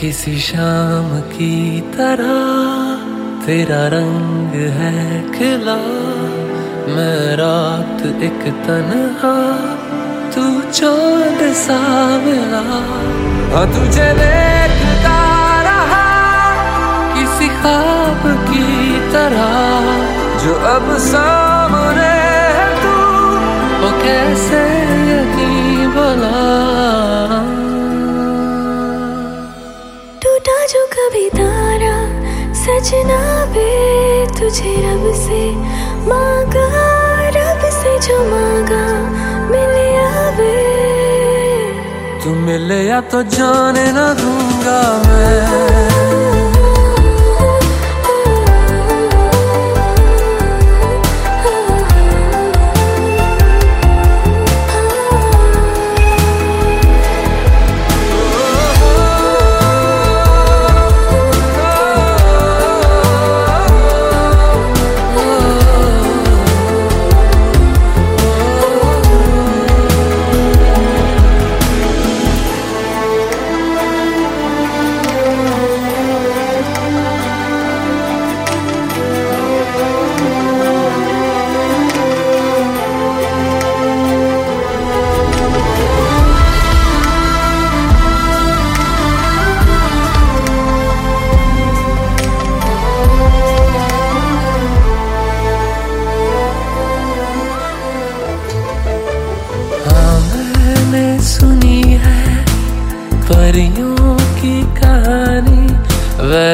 किसी शाम की तरह तेरा रंग है खिला। मैं रात एक तनहा, तू चाँद सा मिला हाँ तुझे देखता रहा किसी खाब की तरह। जो अब सामने है तू, वो कैसे तारा सजना बे तुझे रब से मांगा रब से जो मांगा मिले आवे। तू मिले या तो जाने ना दूँगा मैं।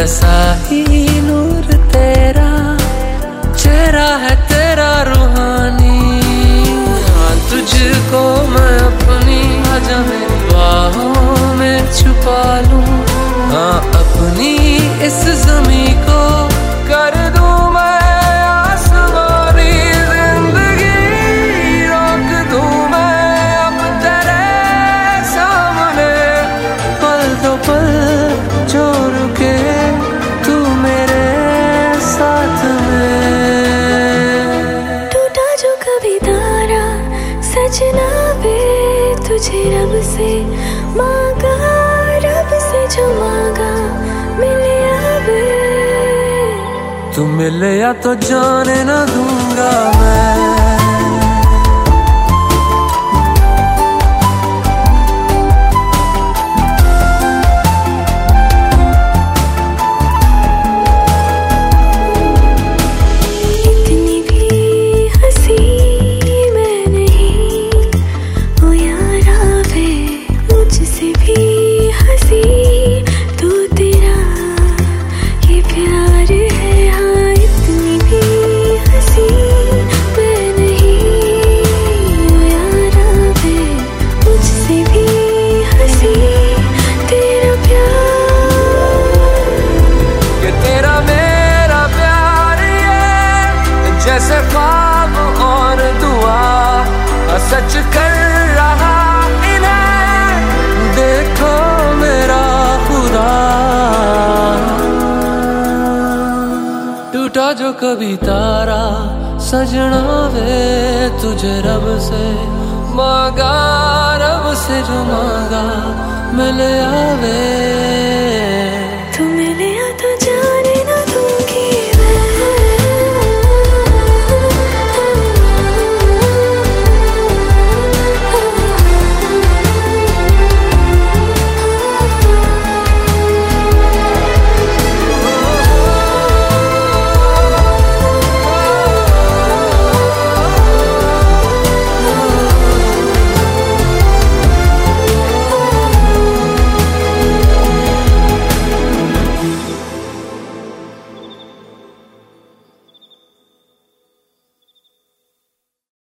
वैसा ही नूर तेरा, चेहरा है तेरा रूहानी। हाँ तुझको मैं अपनी आजा मेरी बाहों में छुपा लूँ। हाँ अपनी इस जमी को तुझे रब से मांगा, रब से जो मांगा, मिले अब। तू मिले या तो जाने ना दूँगा मैं। जो कभी तारा सजना वे तुझे रब से मांगा, रब से जो मांगा, मिल आवे।